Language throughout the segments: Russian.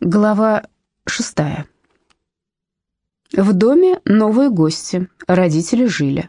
Глава шестая. В доме новые гости, родители жили.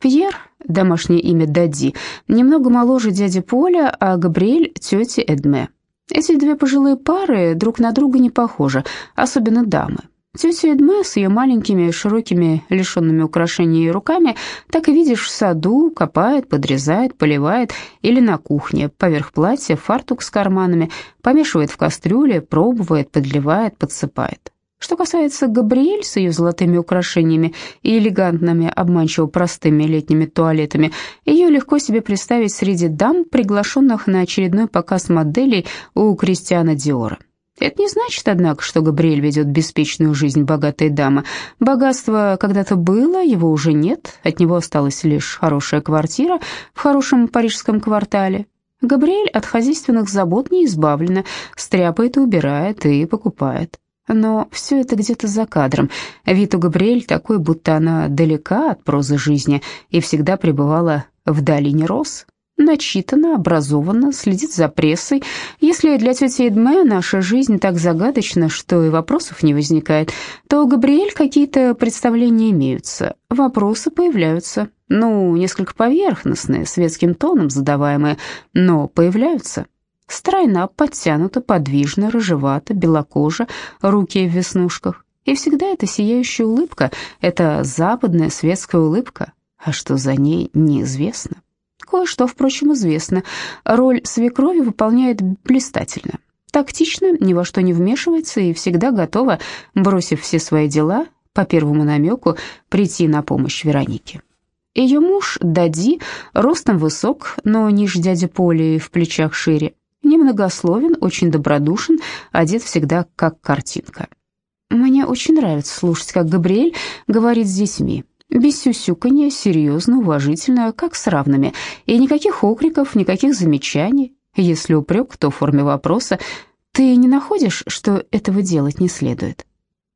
Пьер, домашнее имя Дади, немного моложе дяди Поля, а Габриэль – тети Эдме. Эти две пожилые пары друг на друга не похожи, особенно дамы. Тетя Эдме с ее маленькими, широкими, лишенными украшений руками так и видишь в саду, копает, подрезает, поливает, или на кухне, поверх платья, фартук с карманами, помешивает в кастрюле, пробует, подливает, подсыпает. Что касается Габриэль с ее золотыми украшениями и элегантными, обманчиво простыми летними туалетами, ее легко себе представить среди дам, приглашенных на очередной показ моделей у Кристиана Диора. Это не значит, однако, что Габриэль ведет беспечную жизнь богатой дамы. Богатство когда-то было, его уже нет, от него осталась лишь хорошая квартира в хорошем парижском квартале. Габриэль от хозяйственных забот не избавлена, стряпает и убирает, и покупает. Но все это где-то за кадром. Вид у Габриэль такой, будто она далека от прозы жизни и всегда пребывала в долине роз, начитана, образована, следит за прессой. Если для тети Эдме наша жизнь так загадочна, что и вопросов не возникает, то у Габриэль какие-то представления имеются, вопросы появляются. Ну, несколько поверхностные, светским тоном задаваемые, но появляются. Стройна, подтянута, подвижна, рыжевата, белокожа, руки в веснушках. И всегда эта сияющая улыбка, эта западная светская улыбка, а что за ней неизвестно. Кое-что, впрочем, известно. Роль свекрови выполняет блистательно. Тактично, ни во что не вмешивается и всегда готова, бросив все свои дела, по первому намеку, прийти на помощь Веронике. Ее муж, Дади, ростом высок, но ниже дяди Поли в плечах шире, немногословен, очень добродушен, одет всегда как картинка. Мне очень нравится слушать, как Габриэль говорит с детьми. Без сюсюканья, серьезно, уважительно, как с равными. И никаких окриков, никаких замечаний. Если упрек, то в форме вопроса. Ты не находишь, что этого делать не следует?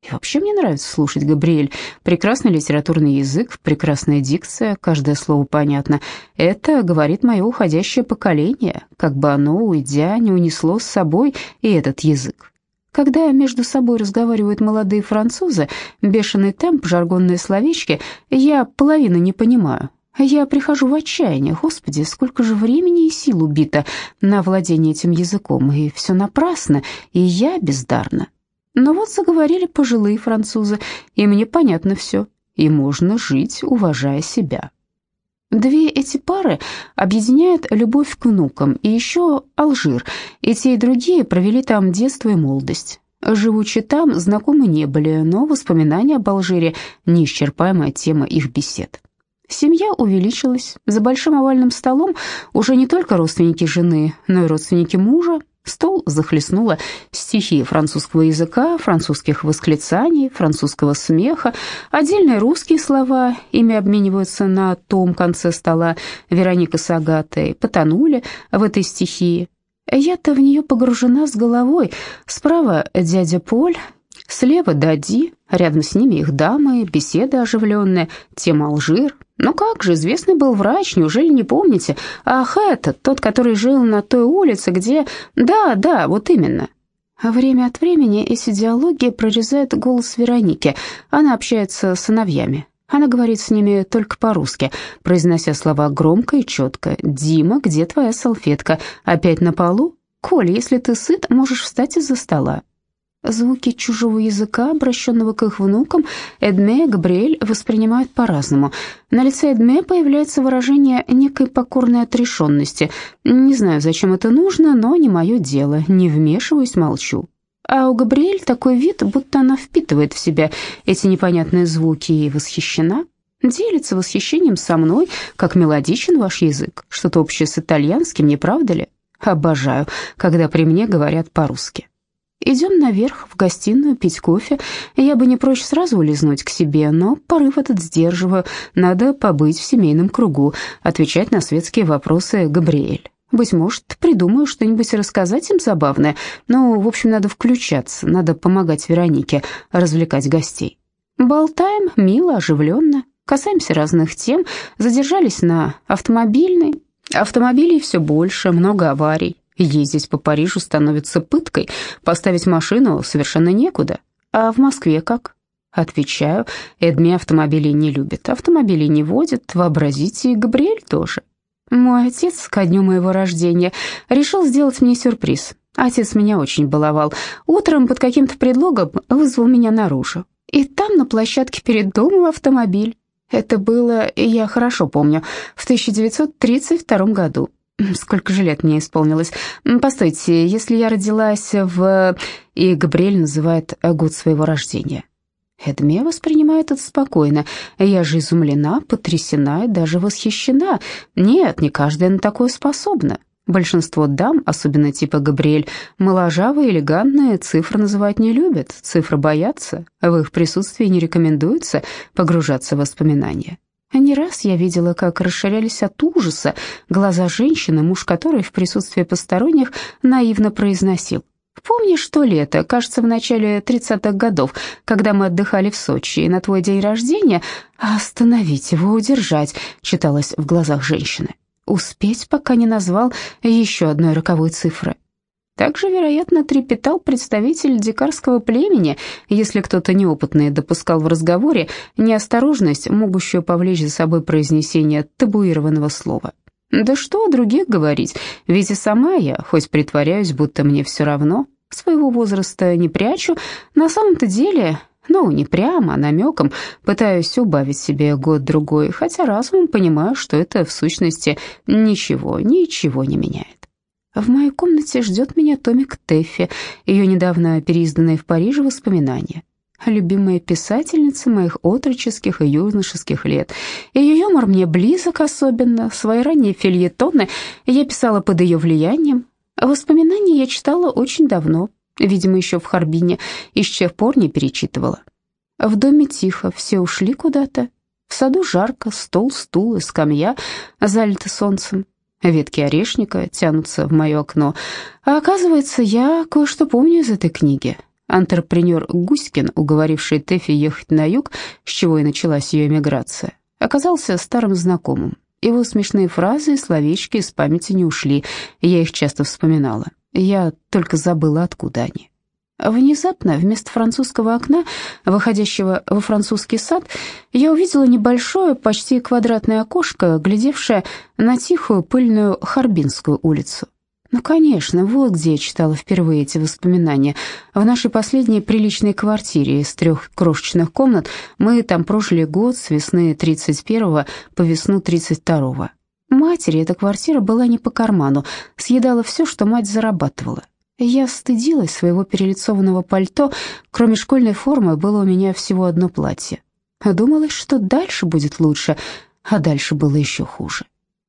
И вообще мне нравится слушать Габриэль. Прекрасный литературный язык, прекрасная дикция, каждое слово понятно. Это говорит мое уходящее поколение, как бы оно, уйдя, не унесло с собой и этот язык. Когда между собой разговаривают молодые французы, бешеный темп, жаргонные словечки, я половину не понимаю. Я прихожу в отчаяние. Господи, сколько же времени и сил убито на владение этим языком, и все напрасно, и я бездарна. Но вот заговорили пожилые французы, и мне понятно все, и можно жить, уважая себя. Две эти пары объединяют любовь к внукам и еще Алжир. И те, и другие провели там детство и молодость. Живучи там, знакомы не были, но воспоминания об Алжире – неисчерпаемая тема их бесед. Семья увеличилась. За большим овальным столом уже не только родственники жены, но и родственники мужа, Стол захлестнуло стихи французского языка, французских восклицаний, французского смеха, отдельные русские слова, ими обмениваются на том конце стола Вероника с Агатой, потонули в этой стихии. Я-то в нее погружена с головой. Справа дядя Поль, слева Дади, рядом с ними их дамы, беседы оживленные, тема Алжир, ну как же, известный был врач, неужели не помните? Ах, этот, тот, который жил на той улице, где... Да, да, вот именно. Время от времени эти диалоги прорезает голос Вероники. Она общается с сыновьями. Она говорит с ними только по-русски, произнося слова громко и четко. «Дима, где твоя салфетка? Опять на полу? Коль, если ты сыт, можешь встать из-за стола. Звуки чужого языка, обращенного к их внукам, Эдме и Габриэль воспринимают по-разному. На лице Эдме появляется выражение некой покорной отрешенности. Не знаю, зачем это нужно, но не мое дело. Не вмешиваюсь, молчу. А у Габриэль такой вид, будто она впитывает в себя эти непонятные звуки и восхищена. Делится восхищением со мной, как мелодичен ваш язык. Что-то общее с итальянским, не правда ли? Обожаю, когда при мне говорят по-русски. Идем наверх, в гостиную, пить кофе. Я бы не прочь сразу улизнуть к себе, но порыв этот сдерживаю. Надо побыть в семейном кругу, отвечать на светские вопросы Габриэль. Быть может, придумаю что-нибудь рассказать им забавное. Но, в общем, надо включаться, надо помогать Веронике развлекать гостей. Болтаем, мило, оживленно, касаемся разных тем, задержались на автомобильной. Автомобилей все больше, много аварий. Ездить по Парижу становится пыткой, поставить машину совершенно некуда. А в Москве как? Отвечаю, Эдми автомобилей не любит, автомобилей не водит, вообразите, и Габриэль тоже. Мой отец ко дню моего рождения решил сделать мне сюрприз. Отец меня очень баловал. Утром под каким-то предлогом вызвал меня наружу. И там на площадке перед домом автомобиль. Это было, я хорошо помню, в 1932 году. Сколько же лет мне исполнилось? Постойте, если я родилась в... И Габриэль называет год своего рождения. Эдме воспринимает это спокойно. Я же изумлена, потрясена и даже восхищена. Нет, не каждая на такое способна. Большинство дам, особенно типа Габриэль, моложавые, элегантные, цифры называть не любят, цифры боятся, в их присутствии не рекомендуется погружаться в воспоминания. Не раз я видела, как расширялись от ужаса глаза женщины, муж которой в присутствии посторонних наивно произносил. «Помнишь что лето, кажется, в начале тридцатых годов, когда мы отдыхали в Сочи, и на твой день рождения остановить его, удержать», читалось в глазах женщины. «Успеть, пока не назвал еще одной роковой цифры». Также, вероятно, трепетал представитель дикарского племени, если кто-то неопытный допускал в разговоре неосторожность, могущую повлечь за собой произнесение табуированного слова. Да что о других говорить, ведь и сама я, хоть притворяюсь, будто мне все равно, своего возраста не прячу, на самом-то деле, ну, не прямо, а намеком, пытаюсь убавить себе год-другой, хотя разумом понимаю, что это в сущности ничего, ничего не меняет. В моей комнате ждет меня томик Тэффи, ее недавно переизданные в Париже воспоминания. Любимая писательница моих отроческих и юношеских лет. Ее юмор мне близок особенно, свои ранние фильетоны я писала под ее влиянием. Воспоминания я читала очень давно, видимо, еще в Харбине, и с тех пор не перечитывала. В доме тихо, все ушли куда-то. В саду жарко, стол, стул и скамья залиты солнцем. Ветки орешника тянутся в мое окно. А оказывается, я кое-что помню из этой книги. Антрепренер Гуськин, уговоривший Тэфи ехать на юг, с чего и началась ее эмиграция, оказался старым знакомым. Его смешные фразы и словечки из памяти не ушли, я их часто вспоминала. Я только забыла, откуда они. Внезапно вместо французского окна, выходящего во французский сад, я увидела небольшое, почти квадратное окошко, глядевшее на тихую пыльную Харбинскую улицу. Ну, конечно, вот где я читала впервые эти воспоминания. В нашей последней приличной квартире из трех крошечных комнат мы там прожили год с весны 31-го по весну 32-го. Матери эта квартира была не по карману, съедала все, что мать зарабатывала. Я стыдилась своего перелицованного пальто, кроме школьной формы было у меня всего одно платье. Думалось, что дальше будет лучше, а дальше было еще хуже.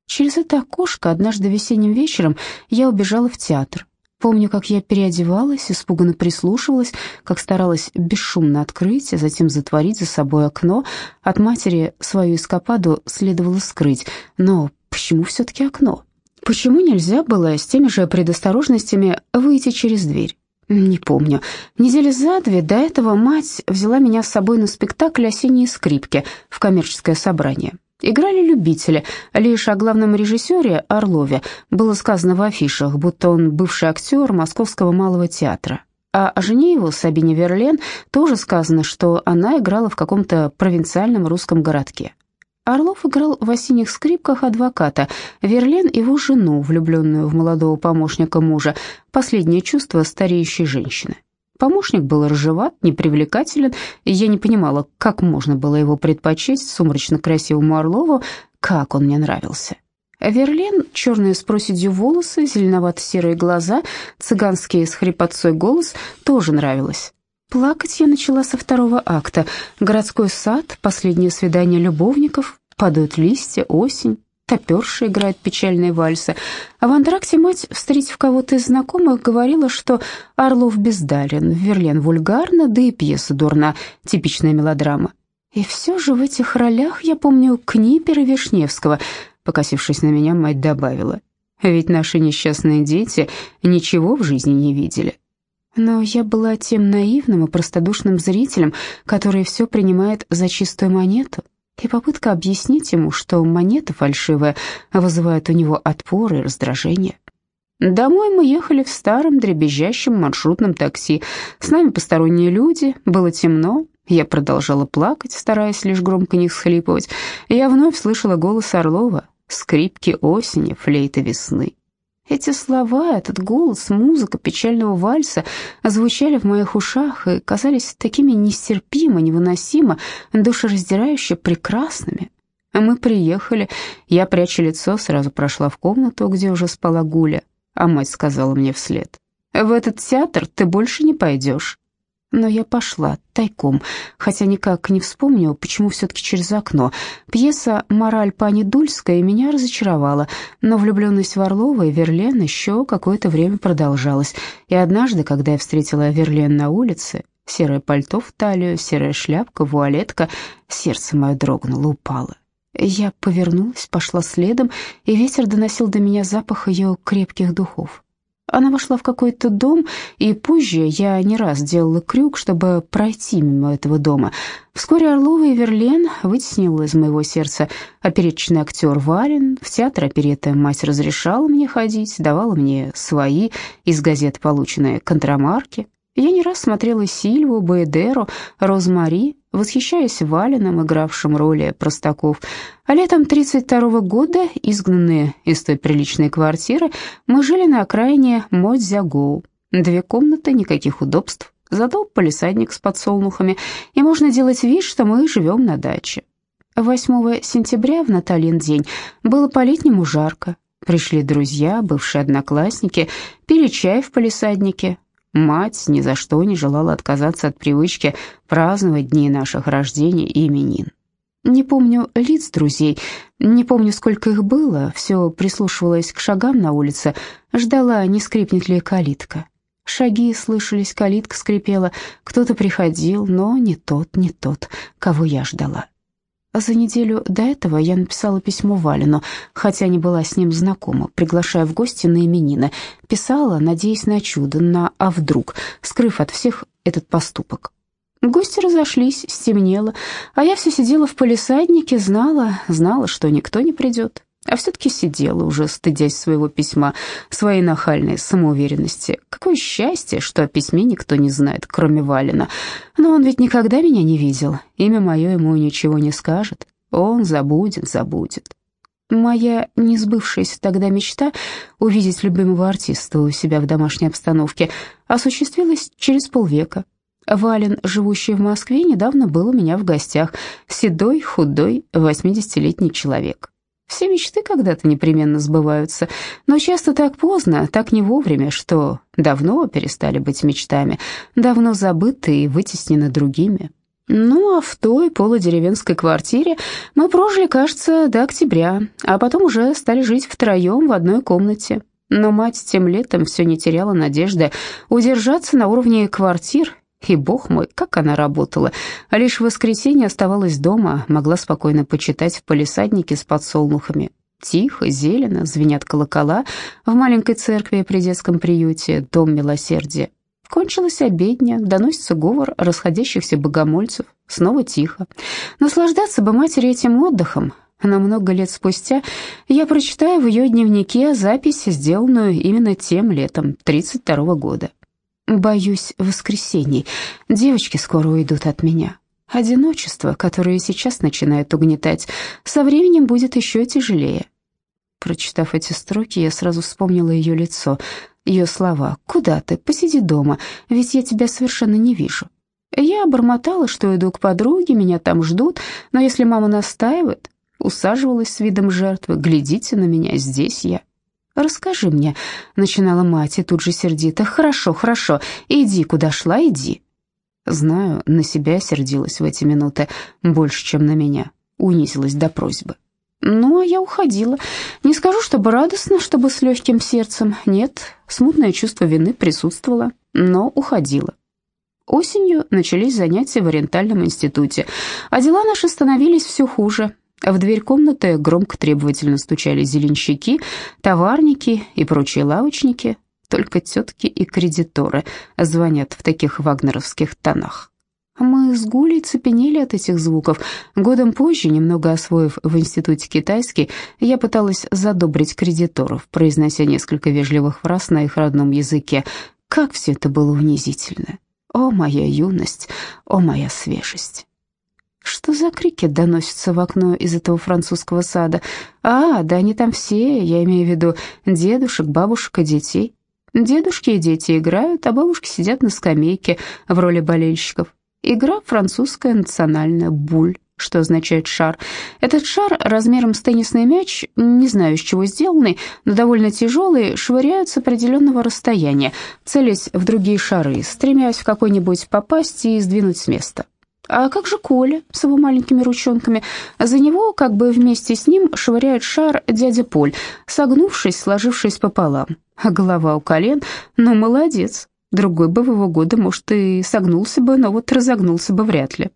Через это окошко однажды весенним вечером я убежала в театр. Помню, как я переодевалась, испуганно прислушивалась, как старалась бесшумно открыть, а затем затворить за собой окно. От матери свою эскападу следовало скрыть. Но почему все-таки окно? Почему нельзя было с теми же предосторожностями выйти через дверь? Не помню. Недели за две до этого мать взяла меня с собой на спектакль «Осенние скрипки» в коммерческое собрание. Играли любители, лишь о главном режиссере Орлове было сказано в афишах, будто он бывший актер Московского малого театра. А о жене его, Сабине Верлен, тоже сказано, что она играла в каком-то провинциальном русском городке. Орлов играл в осенних скрипках адвоката, Верлен его жену, влюбленную в молодого помощника мужа, последнее чувство стареющей женщины. Помощник был рыжеват, непривлекателен, и я не понимала, как можно было его предпочесть сумрачно красивому Орлову, как он мне нравился. Верлен, черные с проседью волосы, зеленовато-серые глаза, цыганский с хрипотцой голос, тоже нравилось. Плакать я начала со второго акта. Городской сад, последнее свидание любовников, падают листья, осень, топерша играет печальные вальсы. А в антракте мать, встретив кого-то из знакомых, говорила, что Орлов бездарен, Верлен вульгарно, да и пьеса дурна, типичная мелодрама. И все же в этих ролях я помню Книпера Вишневского. Покосившись на меня, мать добавила, ведь наши несчастные дети ничего в жизни не видели. Но я была тем наивным и простодушным зрителем, который все принимает за чистую монету, и попытка объяснить ему, что монета фальшивая, вызывает у него отпор и раздражение. Домой мы ехали в старом дребезжащем маршрутном такси. С нами посторонние люди, было темно. Я продолжала плакать, стараясь лишь громко не всхлипывать. Я вновь слышала голос Орлова, скрипки осени, флейты весны. Эти слова, этот голос, музыка печального вальса звучали в моих ушах и казались такими нестерпимо, невыносимо, душераздирающе прекрасными. А мы приехали, я, пряча лицо, сразу прошла в комнату, где уже спала Гуля а мать сказала мне вслед. «В этот театр ты больше не пойдешь». Но я пошла тайком, хотя никак не вспомнила, почему все-таки через окно. Пьеса «Мораль пани Дульская» меня разочаровала, но влюбленность в Орлова и Верлен еще какое-то время продолжалась. И однажды, когда я встретила Верлен на улице, серое пальто в талию, серая шляпка, вуалетка, сердце мое дрогнуло, упало. Я повернулась, пошла следом, и ветер доносил до меня запах ее крепких духов. Она вошла в какой-то дом, и позже я не раз делала крюк, чтобы пройти мимо этого дома. Вскоре Орлова и Верлен вытеснил из моего сердца опереточный актер Варин. В театр опереты мать разрешала мне ходить, давала мне свои из газет полученные контрамарки. Я не раз смотрела Сильву, Баэдеру, Розмари, восхищаясь Валиным, игравшим роли простаков. А летом 32 года, изгнанные из той приличной квартиры, мы жили на окраине Модзягоу. Две комнаты, никаких удобств, зато полисадник с подсолнухами, и можно делать вид, что мы живем на даче. 8 сентября, в Наталин день, было по-летнему жарко. Пришли друзья, бывшие одноклассники, пили чай в полисаднике, Мать ни за что не желала отказаться от привычки праздновать дни наших рождений и именин. Не помню лиц друзей, не помню, сколько их было, все прислушивалась к шагам на улице, ждала, не скрипнет ли калитка. Шаги слышались, калитка скрипела, кто-то приходил, но не тот, не тот, кого я ждала. За неделю до этого я написала письмо Валину, хотя не была с ним знакома, приглашая в гости на именины. Писала, надеясь на чудо, на «а вдруг», скрыв от всех этот поступок. Гости разошлись, стемнело, а я все сидела в полисаднике, знала, знала, что никто не придет а все-таки сидела, уже стыдясь своего письма, своей нахальной самоуверенности. Какое счастье, что о письме никто не знает, кроме Валина. Но он ведь никогда меня не видел, имя мое ему ничего не скажет. Он забудет, забудет. Моя несбывшаяся тогда мечта увидеть любимого артиста у себя в домашней обстановке осуществилась через полвека. Вален, живущий в Москве, недавно был у меня в гостях, седой, худой, восьмидесятилетний человек. Все мечты когда-то непременно сбываются, но часто так поздно, так не вовремя, что давно перестали быть мечтами, давно забыты и вытеснены другими. Ну, а в той полудеревенской квартире мы прожили, кажется, до октября, а потом уже стали жить втроем в одной комнате. Но мать тем летом все не теряла надежды удержаться на уровне квартир и, бог мой, как она работала. А лишь в воскресенье оставалась дома, могла спокойно почитать в полисаднике с подсолнухами. Тихо, зелено, звенят колокола в маленькой церкви при детском приюте «Дом милосердия». Кончилась обедня, доносится говор расходящихся богомольцев. Снова тихо. Наслаждаться бы матери этим отдыхом. На много лет спустя я прочитаю в ее дневнике запись, сделанную именно тем летом 32 -го года. Боюсь воскресений. Девочки скоро уйдут от меня. Одиночество, которое сейчас начинает угнетать, со временем будет еще тяжелее. Прочитав эти строки, я сразу вспомнила ее лицо, ее слова «Куда ты? Посиди дома, ведь я тебя совершенно не вижу». Я обормотала, что иду к подруге, меня там ждут, но если мама настаивает, усаживалась с видом жертвы, глядите на меня, здесь я. «Расскажи мне», — начинала мать, и тут же сердито. «Хорошо, хорошо, иди, куда шла, иди». Знаю, на себя сердилась в эти минуты больше, чем на меня, унизилась до просьбы. Ну, а я уходила. Не скажу, чтобы радостно, чтобы с легким сердцем. Нет, смутное чувство вины присутствовало, но уходила. Осенью начались занятия в Ориентальном институте, а дела наши становились все хуже. В дверь комнаты громко требовательно стучали зеленщики, товарники и прочие лавочники. Только тетки и кредиторы звонят в таких вагнеровских тонах. Мы с Гулей цепенели от этих звуков. Годом позже, немного освоив в институте китайский, я пыталась задобрить кредиторов, произнося несколько вежливых фраз на их родном языке. Как все это было унизительно. О, моя юность, о, моя свежесть. Что за крики доносятся в окно из этого французского сада? А, да они там все, я имею в виду дедушек, бабушек и детей. Дедушки и дети играют, а бабушки сидят на скамейке в роли болельщиков. Игра французская национальная «буль», что означает «шар». Этот шар размером с теннисный мяч, не знаю, из чего сделанный, но довольно тяжелый, швыряют с определенного расстояния, целясь в другие шары, стремясь в какой-нибудь попасть и сдвинуть с места. А как же Коля с его маленькими ручонками? За него, как бы вместе с ним, швыряет шар дядя Поль, согнувшись, сложившись пополам. А голова у колен, ну, молодец. Другой бы в его годы, может, и согнулся бы, но вот разогнулся бы вряд ли.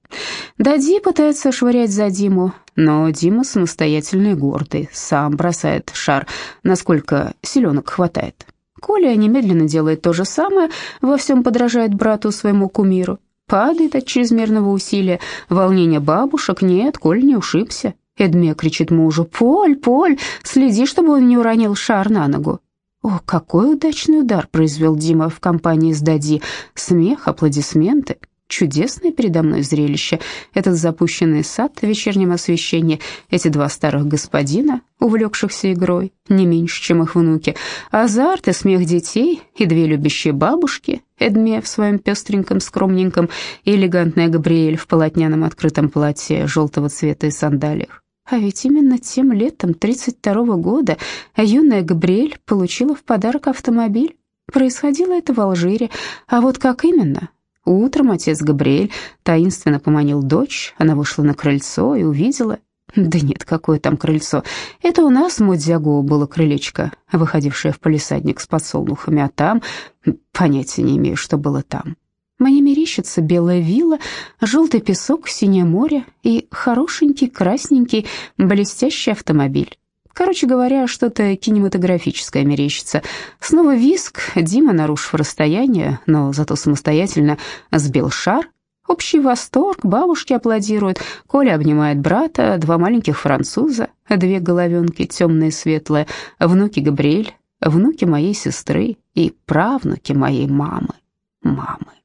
Дади пытается швырять за Диму, но Дима самостоятельный и гордый, сам бросает шар, насколько силенок хватает. Коля немедленно делает то же самое, во всем подражает брату своему кумиру. Падает от чрезмерного усилия, волнение бабушек, нет, Коль не ушибся. Эдме кричит мужу, «Поль, Поль, следи, чтобы он не уронил шар на ногу». О, какой удачный удар произвел Дима в компании с Дади. Смех, аплодисменты. Чудесное передо мной зрелище. Этот запущенный сад в вечернем освещении, эти два старых господина, увлекшихся игрой, не меньше, чем их внуки, азарт и смех детей, и две любящие бабушки, Эдме в своем пестреньком, скромненьком, и элегантная Габриэль в полотняном открытом платье желтого цвета и сандалиях. А ведь именно тем летом 32 -го года юная Габриэль получила в подарок автомобиль. Происходило это в Алжире. А вот как именно? Утром отец Габриэль таинственно поманил дочь, она вышла на крыльцо и увидела... Да нет, какое там крыльцо. Это у нас в Модзяго было крылечко, выходившее в палисадник с подсолнухами, а там... Понятия не имею, что было там. Мне мерещится белая вилла, желтый песок, синее море и хорошенький, красненький, блестящий автомобиль. Короче говоря, что-то кинематографическое мерещится. Снова виск, Дима, нарушив расстояние, но зато самостоятельно сбил шар. Общий восторг, бабушки аплодируют, Коля обнимает брата, два маленьких француза, две головенки, темные и светлые, внуки Габриэль, внуки моей сестры и правнуки моей мамы, мамы.